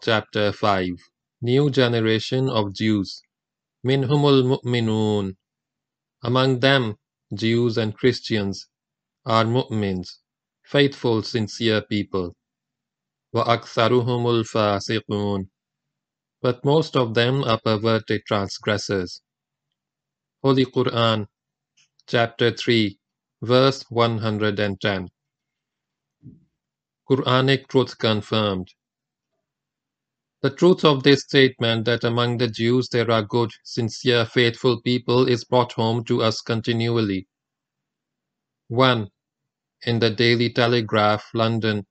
Chapter 5 New Generation of Jews Minhumul Mu'minun Among them, Jews and Christians are mu'mins, faithful, sincere people. Aktharuhumul fasiqun But most of them are perverted transgressors. Holy Quran, chapter 3, verse 110. Quranic truth confirmed. The truth of this statement that among the Jews there are good, sincere, faithful people is brought home to us continually. 1. In the Daily Telegraph, London,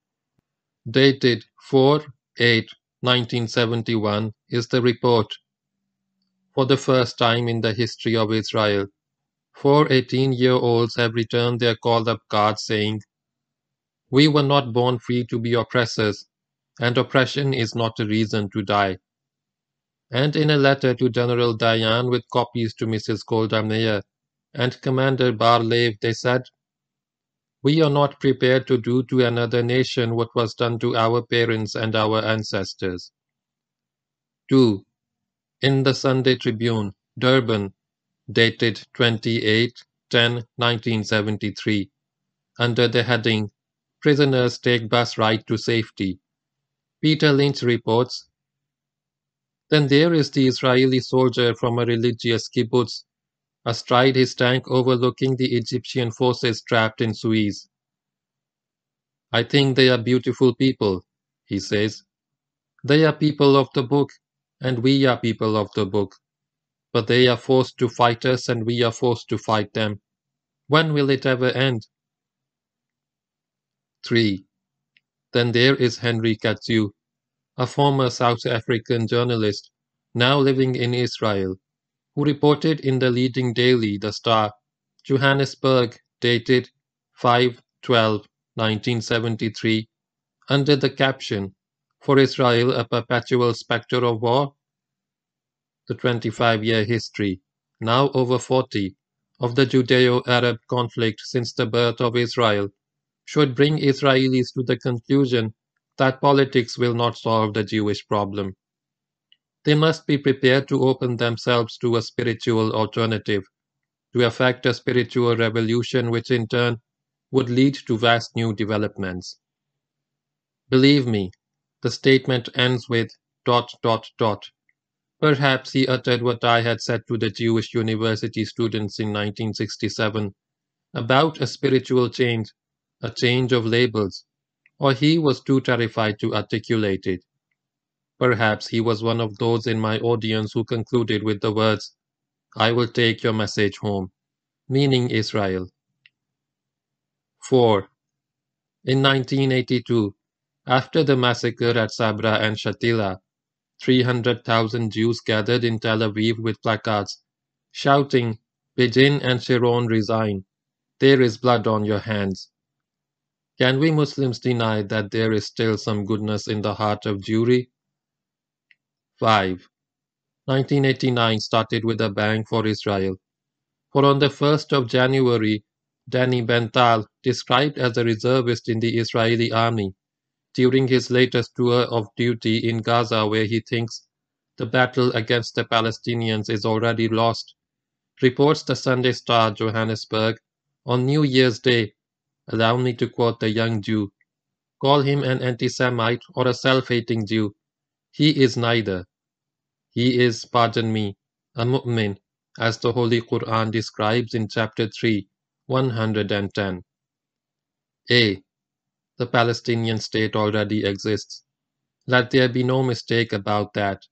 dated 4 8 1971, is the report. For the first time in the history of Israel, four 18 year olds have returned their called up cards saying, We were not born free to be oppressors and oppression is not a reason to die. And in a letter to General Dayan with copies to Mrs. Golda and Commander Bar-Lev, they said, We are not prepared to do to another nation what was done to our parents and our ancestors. 2. In the Sunday Tribune, Durban, dated 28 10 1973, under the heading Prisoners Take Bus Ride to Safety. Peter Lynch reports. Then there is the Israeli soldier from a religious kibbutz, astride his tank overlooking the Egyptian forces trapped in Suez. I think they are beautiful people, he says. They are people of the book, and we are people of the book. But they are forced to fight us, and we are forced to fight them. When will it ever end? 3. Then there is Henry Katzew, a former South African journalist, now living in Israel, who reported in the leading daily, The Star, Johannesburg, dated 5 12 1973, under the caption, For Israel, a perpetual spectre of war? The 25 year history, now over 40, of the Judeo Arab conflict since the birth of Israel should bring Israelis to the conclusion that politics will not solve the Jewish problem. They must be prepared to open themselves to a spiritual alternative, to effect a spiritual revolution which in turn would lead to vast new developments. Believe me, the statement ends with dot dot dot. Perhaps he uttered what I had said to the Jewish university students in 1967 about a spiritual change a change of labels, or he was too terrified to articulate it. Perhaps he was one of those in my audience who concluded with the words, I will take your message home, meaning Israel. 4. In 1982, after the massacre at Sabra and Shatila, 300,000 Jews gathered in Tel Aviv with placards, shouting, Begin and Sharon resign. There is blood on your hands. Can we Muslims deny that there is still some goodness in the heart of Jewry? 5. 1989 started with a bang for Israel. For on the 1st of January, Danny Bental, described as a reservist in the Israeli army, during his latest tour of duty in Gaza, where he thinks the battle against the Palestinians is already lost, reports the Sunday Star Johannesburg on New Year's Day Allow me to quote the young Jew. Call him an anti-Semite or a self-hating Jew. He is neither. He is, pardon me, a mu'min, as the Holy Quran describes in chapter 3, 110. A. The Palestinian state already exists. Let there be no mistake about that.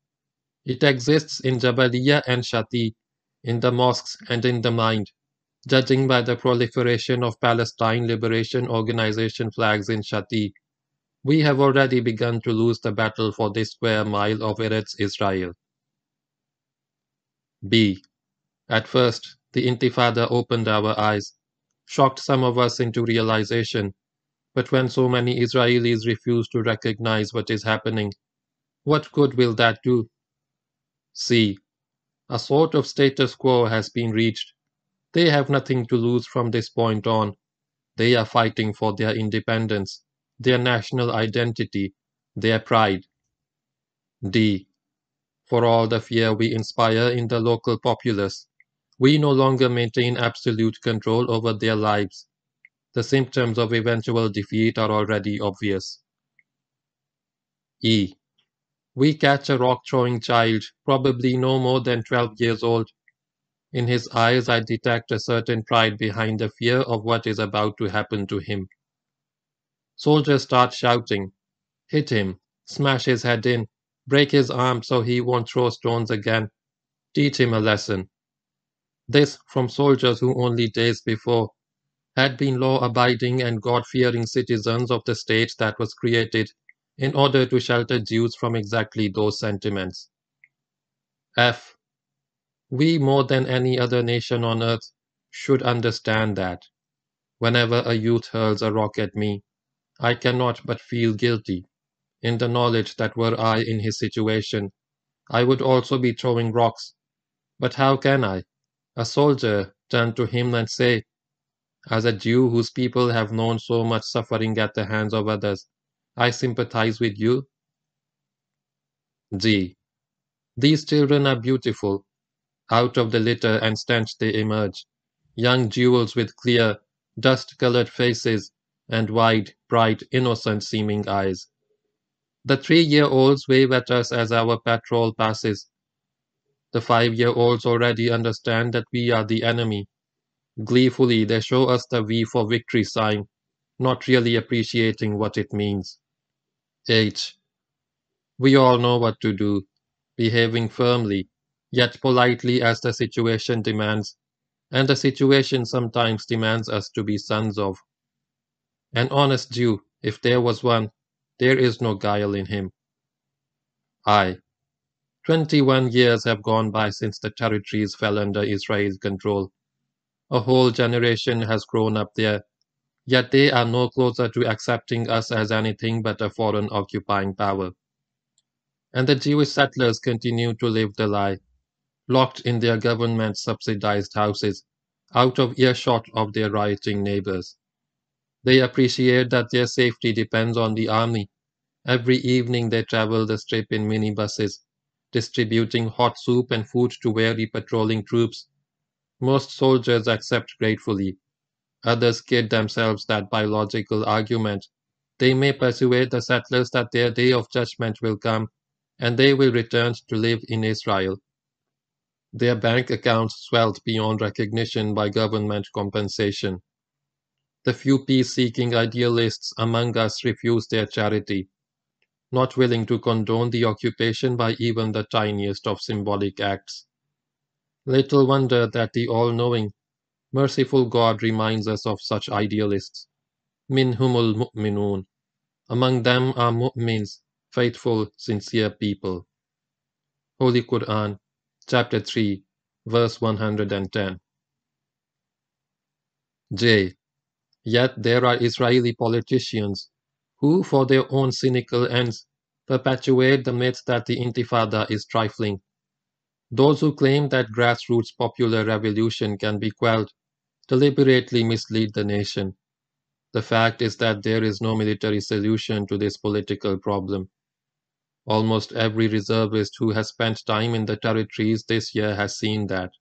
It exists in Jabaliyah and Shati, in the mosques and in the mind judging by the proliferation of Palestine Liberation Organization flags in Shati, we have already begun to lose the battle for this square mile of Eretz Israel. B. At first, the Intifada opened our eyes, shocked some of us into realization. But when so many Israelis refuse to recognize what is happening, what good will that do? C. A sort of status quo has been reached they have nothing to lose from this point on. They are fighting for their independence, their national identity, their pride. D. For all the fear we inspire in the local populace, we no longer maintain absolute control over their lives. The symptoms of eventual defeat are already obvious. E. We catch a rock throwing child, probably no more than 12 years old. In his eyes, I detect a certain pride behind the fear of what is about to happen to him. Soldiers start shouting, Hit him, smash his head in, break his arm so he won't throw stones again, teach him a lesson. This from soldiers who only days before had been law abiding and God fearing citizens of the state that was created in order to shelter Jews from exactly those sentiments. F. We, more than any other nation on earth, should understand that. Whenever a youth hurls a rock at me, I cannot but feel guilty, in the knowledge that were I in his situation, I would also be throwing rocks. But how can I, a soldier, turn to him and say, as a Jew whose people have known so much suffering at the hands of others, I sympathize with you? G. These children are beautiful. Out of the litter and stench they emerge, young jewels with clear, dust colored faces and wide, bright, innocent seeming eyes. The three year olds wave at us as our patrol passes. The five year olds already understand that we are the enemy. Gleefully, they show us the V for victory sign, not really appreciating what it means. H. We all know what to do, behaving firmly, yet politely as the situation demands, and the situation sometimes demands us to be sons of. An honest Jew, if there was one, there is no guile in him. I. Twenty one years have gone by since the territories fell under Israel's control. A whole generation has grown up there, yet they are no closer to accepting us as anything but a foreign occupying power. And the Jewish settlers continue to live the lie, locked in their government subsidized houses, out of earshot of their rioting neighbors. They appreciate that their safety depends on the army. Every evening they travel the strip in minibuses, distributing hot soup and food to weary patrolling troops. Most soldiers accept gratefully, Others kid themselves that by logical argument they may persuade the settlers that their day of judgment will come and they will return to live in Israel. Their bank accounts swelled beyond recognition by government compensation. The few peace seeking idealists among us refused their charity, not willing to condone the occupation by even the tiniest of symbolic acts. Little wonder that the all knowing, Merciful God reminds us of such idealists. Minhumul mu'minun. Among them are mu'mins, faithful, sincere people. Holy Quran, chapter 3, verse 110. J. Yet there are Israeli politicians who, for their own cynical ends, perpetuate the myth that the Intifada is trifling. Those who claim that grassroots popular revolution can be quelled deliberately mislead the nation. The fact is that there is no military solution to this political problem. Almost every reservist who has spent time in the territories this year has seen that.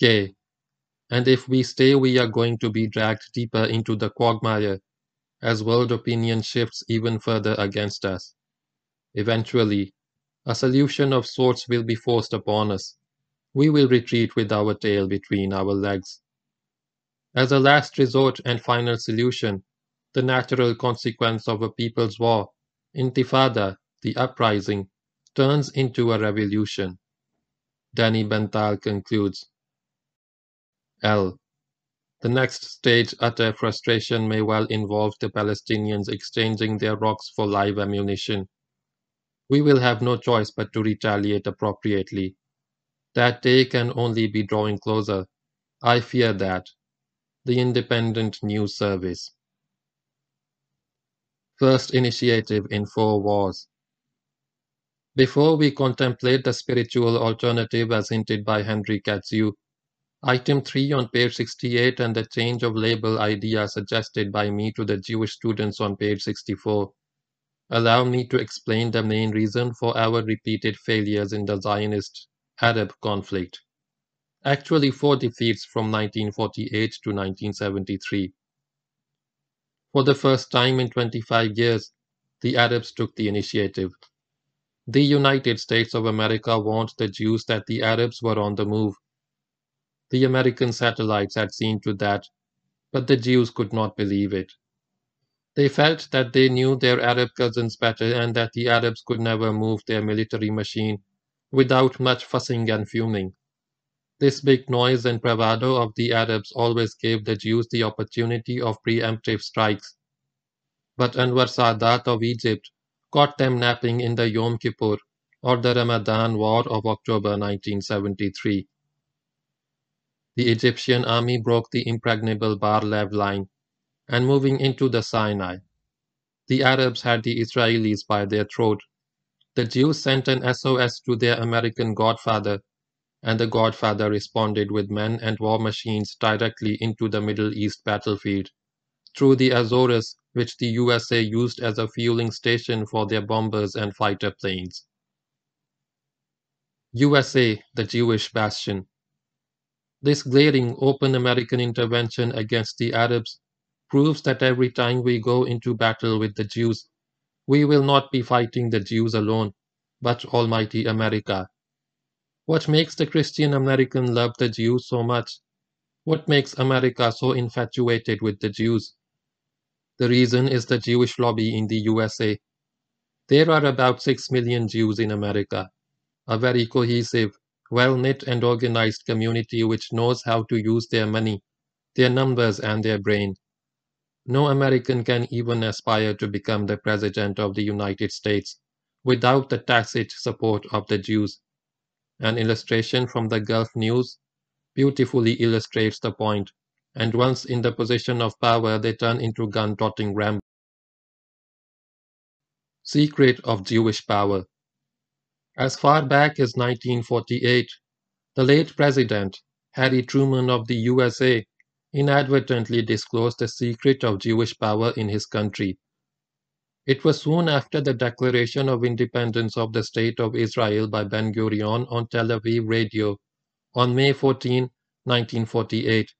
K. And if we stay, we are going to be dragged deeper into the quagmire as world opinion shifts even further against us. Eventually, a solution of sorts will be forced upon us. We will retreat with our tail between our legs. As a last resort and final solution, the natural consequence of a people's war, intifada, the uprising, turns into a revolution. Danny Bental concludes. L. The next stage, utter frustration, may well involve the Palestinians exchanging their rocks for live ammunition. We will have no choice but to retaliate appropriately. That day can only be drawing closer. I fear that the Independent News Service. First initiative in four wars. Before we contemplate the spiritual alternative as hinted by Henry Katzew, item 3 on page 68 and the change of label idea suggested by me to the Jewish students on page 64, allow me to explain the main reason for our repeated failures in the Zionist Arab conflict. Actually, four defeats from 1948 to 1973. For the first time in 25 years, the Arabs took the initiative. The United States of America warned the Jews that the Arabs were on the move. The American satellites had seen to that, but the Jews could not believe it. They felt that they knew their Arab cousins better and that the Arabs could never move their military machine without much fussing and fuming. This big noise and bravado of the Arabs always gave the Jews the opportunity of preemptive strikes. But Anwar Sadat of Egypt caught them napping in the Yom Kippur or the Ramadan War of October 1973. The Egyptian army broke the impregnable Bar-Lev line and moving into the Sinai. The Arabs had the Israelis by their throat. The Jews sent an SOS to their American godfather and the Godfather responded with men and war machines directly into the Middle East battlefield, through the Azores, which the USA used as a fueling station for their bombers and fighter planes. USA, the Jewish bastion. This glaring open American intervention against the Arabs proves that every time we go into battle with the Jews, we will not be fighting the Jews alone, but Almighty America what makes the Christian American love the Jews so much? What makes America so infatuated with the Jews? The reason is the Jewish lobby in the USA. There are about 6 million Jews in America, a very cohesive, well knit, and organized community which knows how to use their money, their numbers, and their brain. No American can even aspire to become the President of the United States without the tacit support of the Jews. An illustration from the Gulf News beautifully illustrates the point, and once in the position of power they turn into gun-toting ram. Secret of Jewish Power As far back as 1948, the late President, Harry Truman of the USA, inadvertently disclosed the secret of Jewish power in his country. It was soon after the declaration of independence of the State of Israel by Ben Gurion on Tel Aviv radio on May 14, 1948,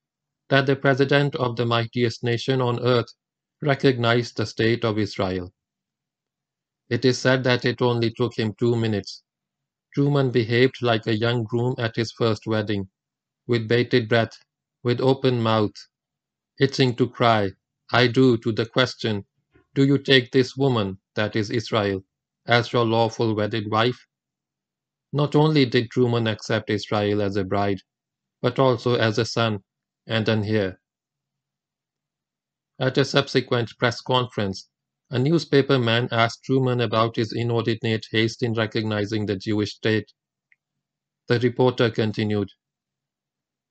that the President of the mightiest nation on earth recognized the State of Israel. It is said that it only took him two minutes. Truman behaved like a young groom at his first wedding, with bated breath, with open mouth, itching to cry, I do, to the question, do you take this woman, that is Israel, as your lawful wedded wife? Not only did Truman accept Israel as a bride, but also as a son and an heir. At a subsequent press conference, a newspaper man asked Truman about his inordinate haste in recognizing the Jewish state. The reporter continued,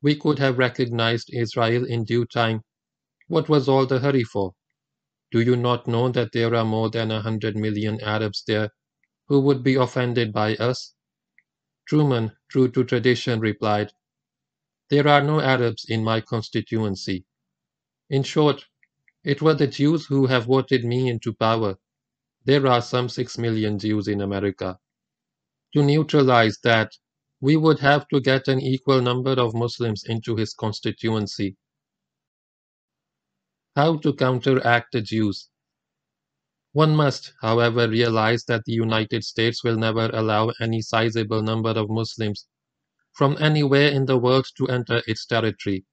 We could have recognized Israel in due time. What was all the hurry for? Do you not know that there are more than a hundred million Arabs there who would be offended by us? Truman, true to tradition, replied, There are no Arabs in my constituency. In short, it were the Jews who have voted me into power. There are some six million Jews in America. To neutralize that, we would have to get an equal number of Muslims into his constituency. How to counteract the Jews. One must, however, realize that the United States will never allow any sizable number of Muslims from anywhere in the world to enter its territory,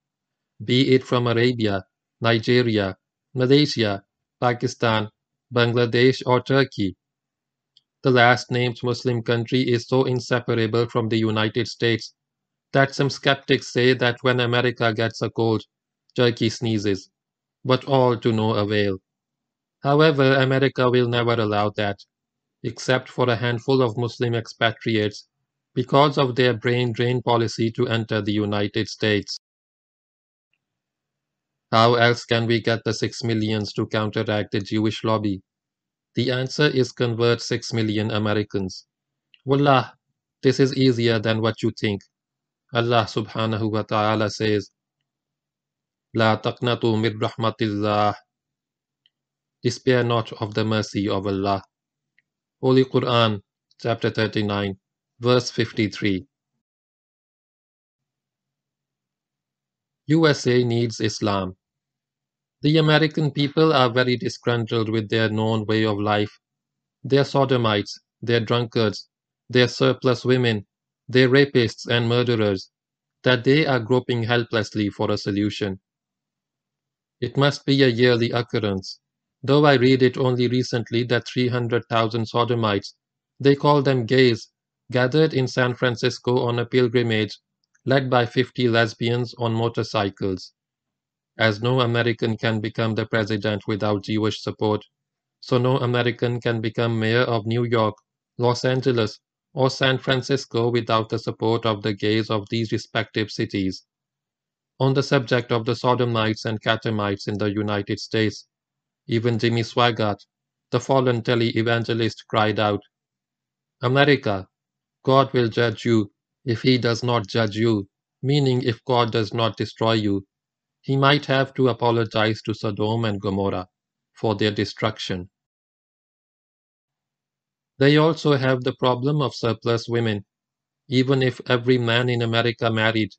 be it from Arabia, Nigeria, Malaysia, Pakistan, Bangladesh, or Turkey. The last named Muslim country is so inseparable from the United States that some skeptics say that when America gets a cold, Turkey sneezes but all to no avail. However, America will never allow that, except for a handful of Muslim expatriates, because of their brain drain policy to enter the United States. How else can we get the six millions to counteract the Jewish lobby? The answer is convert six million Americans. Wallah, this is easier than what you think. Allah subhanahu wa ta'ala says, La taqnatu min rahmatillah. Despair not of the mercy of Allah. Holy Quran, chapter 39, verse 53. USA needs Islam. The American people are very disgruntled with their known way of life. Their sodomites, their drunkards, their surplus women, their rapists and murderers, that they are groping helplessly for a solution. It must be a yearly occurrence, though I read it only recently that 300,000 sodomites, they call them gays, gathered in San Francisco on a pilgrimage led by 50 lesbians on motorcycles. As no American can become the president without Jewish support, so no American can become mayor of New York, Los Angeles, or San Francisco without the support of the gays of these respective cities. On the subject of the sodomites and catamites in the United States, even Jimmy Swaggart, the fallen tele-evangelist, cried out, America, God will judge you if he does not judge you, meaning if God does not destroy you. He might have to apologize to Sodom and Gomorrah for their destruction. They also have the problem of surplus women. Even if every man in America married,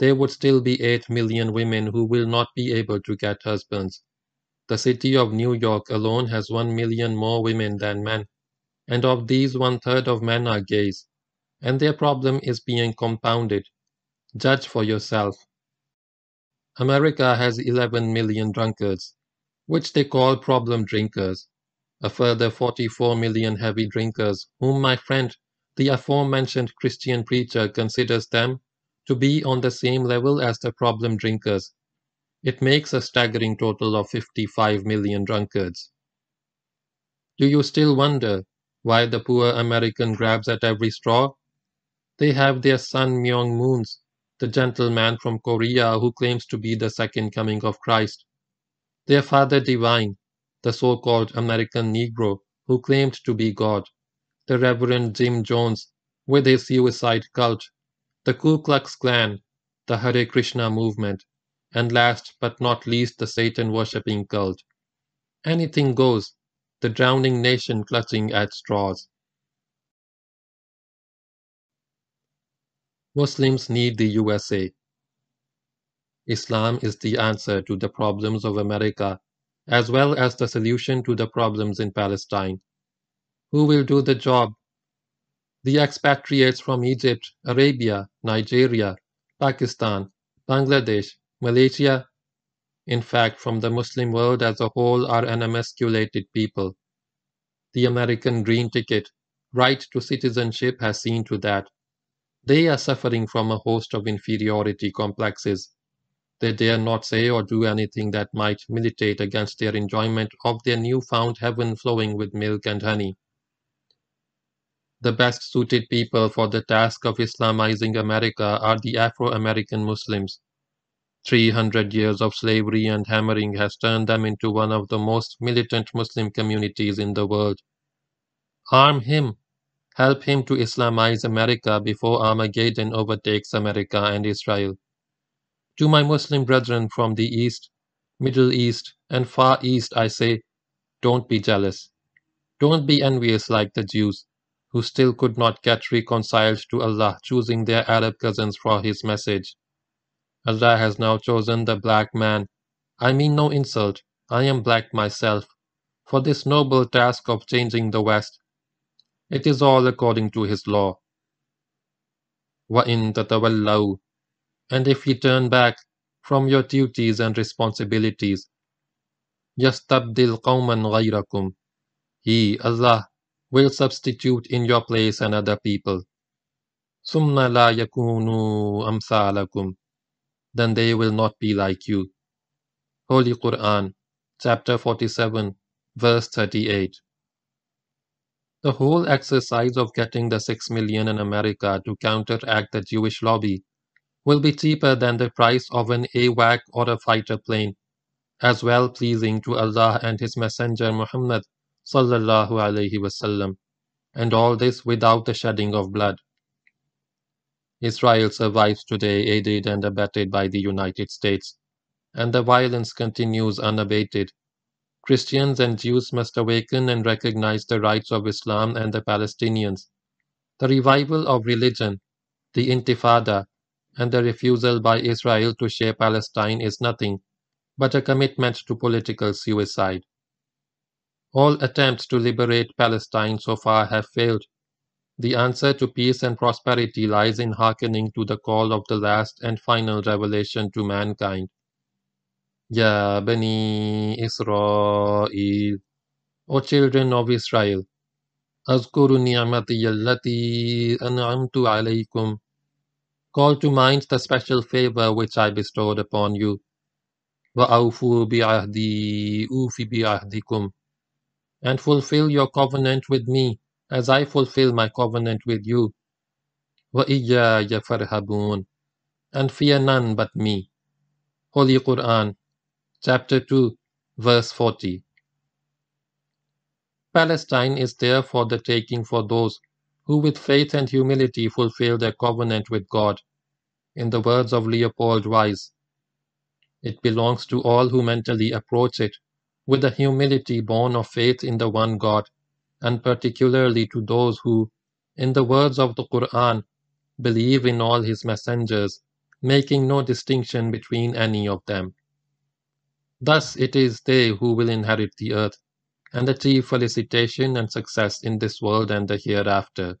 there would still be 8 million women who will not be able to get husbands. The city of New York alone has 1 million more women than men, and of these one third of men are gays, and their problem is being compounded. Judge for yourself. America has 11 million drunkards, which they call problem drinkers a further 44 million heavy drinkers, whom my friend, the aforementioned Christian preacher, considers them to be on the same level as the problem drinkers. It makes a staggering total of 55 million drunkards. Do you still wonder why the poor American grabs at every straw? They have their Sun Myung Moons, the gentleman from Korea who claims to be the second coming of Christ. Their Father Divine, the so-called American Negro who claimed to be God, the Reverend Jim Jones with his suicide cult, the Ku Klux Klan, the Hare Krishna movement, and last but not least the Satan worshipping cult. Anything goes, the drowning nation clutching at straws. Muslims need the USA. Islam is the answer to the problems of America as well as the solution to the problems in Palestine. Who will do the job? The expatriates from Egypt, Arabia, Nigeria, Pakistan, Bangladesh, Malaysia, in fact, from the Muslim world as a whole, are an emasculated people. The American green ticket, right to citizenship, has seen to that. They are suffering from a host of inferiority complexes they dare not say or do anything that might militate against their enjoyment of their new-found heaven flowing with milk and honey. The best suited people for the task of Islamizing America are the Afro-American Muslims. 300 years of slavery and hammering has turned them into one of the most militant Muslim communities in the world. Arm him. Help him to Islamize America before Armageddon overtakes America and Israel. To my Muslim brethren from the East, Middle East, and Far East, I say, don't be jealous. Don't be envious like the Jews, who still could not get reconciled to Allah choosing their Arab cousins for His message. Allah has now chosen the black man. I mean no insult, I am black myself, for this noble task of changing the West. It is all according to His law. وَإِن تَتَوَلَّوْا and if you turn back from your duties and responsibilities. يَسْتَبْدِلْ قَوْمًا غَيْرَكُمْ He, Allah, will substitute in your place another people. ثُمَّ لَا يَكُونُوا أَمْثَالَكُمْ Then they will not be like you. Holy Quran, chapter 47, verse 38. The whole exercise of getting the 6 million in America to counteract the Jewish lobby will be cheaper than the price of an AWAC or a fighter plane, as well pleasing to Allah and His Messenger Muhammad sallallahu alaihi wasallam, and all this without the shedding of blood. Israel survives today aided and abetted by the United States, and the violence continues unabated. Christians and Jews must awaken and recognize the rights of Islam and the Palestinians. The revival of religion, the Intifada, and the refusal by Israel to share Palestine is nothing but a commitment to political suicide. All attempts to liberate Palestine so far have failed. The answer to peace and prosperity lies in hearkening to the call of the last and final revelation to mankind. Ya Bani Israel, O children of Israel, Azkuru ni'mati allati an'amtu alaykum. Call to mind the special favor which I bestowed upon you. Wa'awfu bi'ahdi ufi bi'ahdikum. And fulfill your covenant with me, as I fulfill my covenant with you. وَإِيَّايَ فَارْهَبُونَ And fear none but me. Holy Quran, chapter 2, verse 40. Palestine is there for the taking for those who with faith and humility fulfill their covenant with God. In the words of Leopold Weiss, it belongs to all who mentally approach it with a humility born of faith in the one God, and particularly to those who, in the words of the Quran, believe in all his messengers, making no distinction between any of them. Thus it is they who will inherit the earth and achieve felicitation and success in this world and the hereafter.